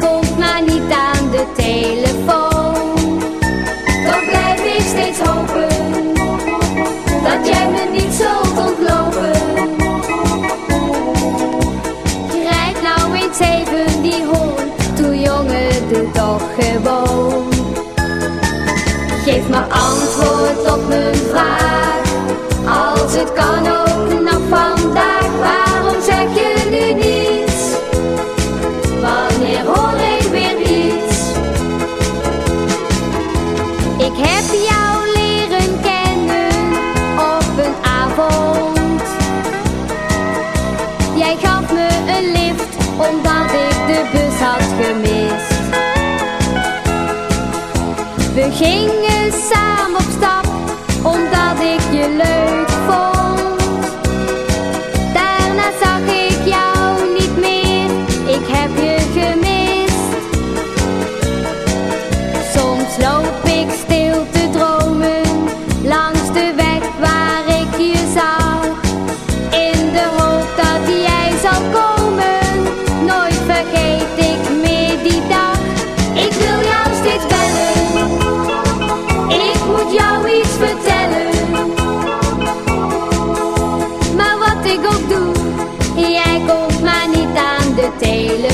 komt maar niet aan de telefoon. Dan blijf ik steeds hopen, dat jij me niet zult ontlopen. Krijg nou eens even die hond, toe jongen, doe toch gewoon. Geef me antwoord op mijn een lift, omdat ik de bus had gemist. We gingen samen op stap, omdat ik je leuk Daily.